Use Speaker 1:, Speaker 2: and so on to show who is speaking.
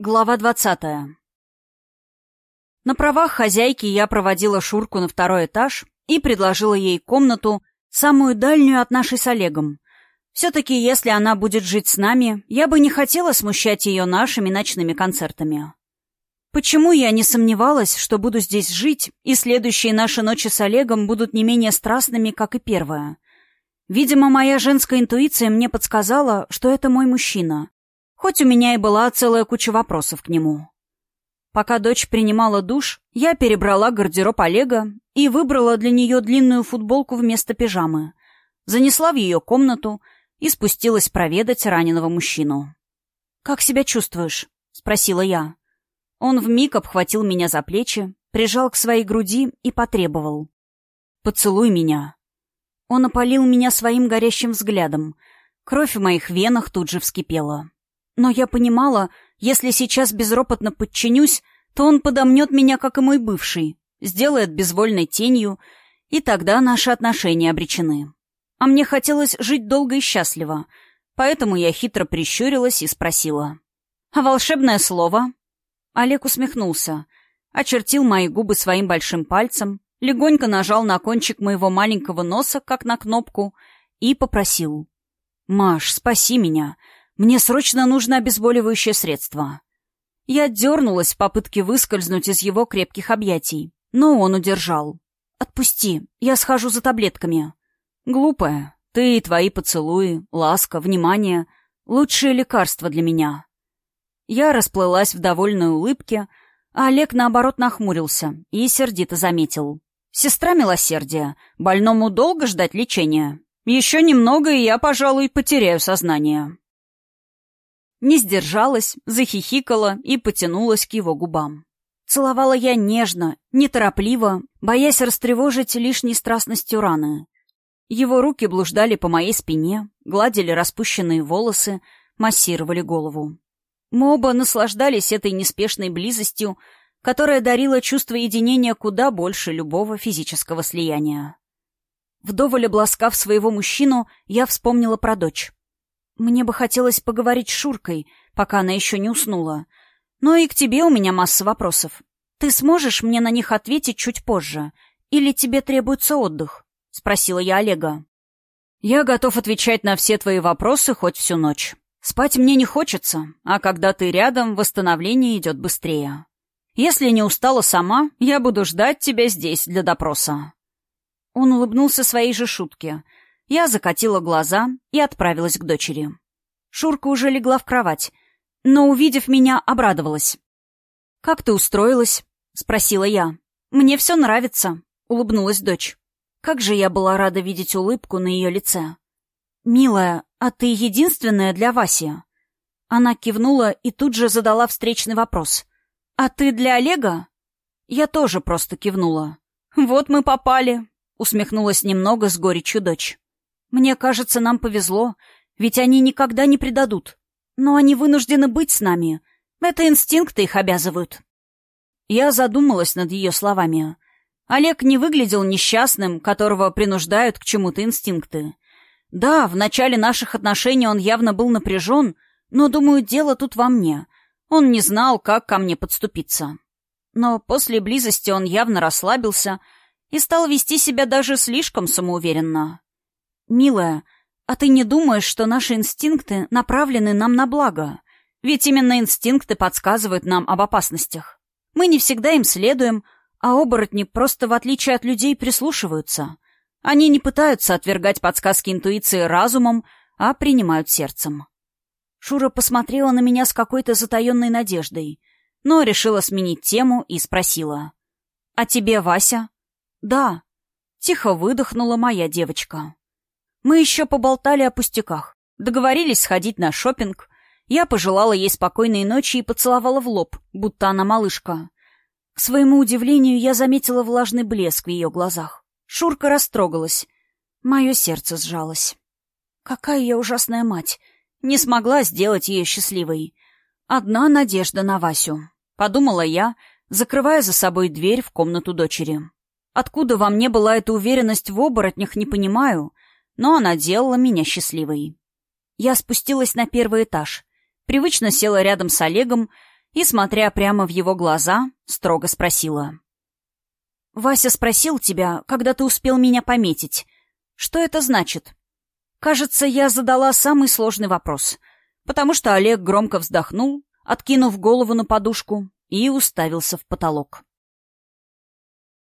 Speaker 1: Глава двадцатая. На правах хозяйки я проводила Шурку на второй этаж и предложила ей комнату, самую дальнюю от нашей с Олегом. Все-таки, если она будет жить с нами, я бы не хотела смущать ее нашими ночными концертами. Почему я не сомневалась, что буду здесь жить, и следующие наши ночи с Олегом будут не менее страстными, как и первая? Видимо, моя женская интуиция мне подсказала, что это мой мужчина, хоть у меня и была целая куча вопросов к нему. Пока дочь принимала душ, я перебрала гардероб Олега и выбрала для нее длинную футболку вместо пижамы, занесла в ее комнату и спустилась проведать раненого мужчину. «Как себя чувствуешь?» — спросила я. Он вмиг обхватил меня за плечи, прижал к своей груди и потребовал. «Поцелуй меня». Он опалил меня своим горящим взглядом. Кровь в моих венах тут же вскипела. Но я понимала, если сейчас безропотно подчинюсь, то он подомнет меня, как и мой бывший, сделает безвольной тенью, и тогда наши отношения обречены. А мне хотелось жить долго и счастливо, поэтому я хитро прищурилась и спросила. «А волшебное слово?» Олег усмехнулся, очертил мои губы своим большим пальцем, легонько нажал на кончик моего маленького носа, как на кнопку, и попросил. «Маш, спаси меня. Мне срочно нужно обезболивающее средство. Я дернулась в попытке выскользнуть из его крепких объятий, но он удержал. «Отпусти, я схожу за таблетками». «Глупая, ты и твои поцелуи, ласка, внимание — лучшее лекарство для меня». Я расплылась в довольной улыбке, а Олег, наоборот, нахмурился и сердито заметил. «Сестра милосердия, больному долго ждать лечения? Еще немного, и я, пожалуй, потеряю сознание». Не сдержалась, захихикала и потянулась к его губам. Целовала я нежно, неторопливо, боясь растревожить лишней страстностью раны. Его руки блуждали по моей спине, гладили распущенные волосы, массировали голову. Мы оба наслаждались этой неспешной близостью, которая дарила чувство единения куда больше любого физического слияния. Вдоволь обласкав своего мужчину, я вспомнила про дочь. Мне бы хотелось поговорить с Шуркой, пока она еще не уснула. Но и к тебе у меня масса вопросов. Ты сможешь мне на них ответить чуть позже? Или тебе требуется отдых?» — спросила я Олега. «Я готов отвечать на все твои вопросы хоть всю ночь. Спать мне не хочется, а когда ты рядом, восстановление идет быстрее. Если не устала сама, я буду ждать тебя здесь для допроса». Он улыбнулся своей же шутке — я закатила глаза и отправилась к дочери. Шурка уже легла в кровать, но, увидев меня, обрадовалась. «Как ты устроилась?» — спросила я. «Мне все нравится», — улыбнулась дочь. Как же я была рада видеть улыбку на ее лице. «Милая, а ты единственная для Васи?» Она кивнула и тут же задала встречный вопрос. «А ты для Олега?» Я тоже просто кивнула. «Вот мы попали», — усмехнулась немного с горечью дочь. Мне кажется, нам повезло, ведь они никогда не предадут. Но они вынуждены быть с нами. Это инстинкты их обязывают. Я задумалась над ее словами. Олег не выглядел несчастным, которого принуждают к чему-то инстинкты. Да, в начале наших отношений он явно был напряжен, но, думаю, дело тут во мне. Он не знал, как ко мне подступиться. Но после близости он явно расслабился и стал вести себя даже слишком самоуверенно. «Милая, а ты не думаешь, что наши инстинкты направлены нам на благо? Ведь именно инстинкты подсказывают нам об опасностях. Мы не всегда им следуем, а оборотни просто, в отличие от людей, прислушиваются. Они не пытаются отвергать подсказки интуиции разумом, а принимают сердцем». Шура посмотрела на меня с какой-то затаенной надеждой, но решила сменить тему и спросила. «А тебе, Вася?» «Да», — тихо выдохнула моя девочка. Мы еще поболтали о пустяках. Договорились сходить на шопинг. Я пожелала ей спокойной ночи и поцеловала в лоб, будто она малышка. К своему удивлению, я заметила влажный блеск в ее глазах. Шурка растрогалась. Мое сердце сжалось. Какая я ужасная мать. Не смогла сделать ее счастливой. Одна надежда на Васю. Подумала я, закрывая за собой дверь в комнату дочери. Откуда во мне была эта уверенность в оборотнях, не понимаю — но она делала меня счастливой. Я спустилась на первый этаж, привычно села рядом с Олегом и, смотря прямо в его глаза, строго спросила. «Вася спросил тебя, когда ты успел меня пометить. Что это значит?» Кажется, я задала самый сложный вопрос, потому что Олег громко вздохнул, откинув голову на подушку, и уставился в потолок.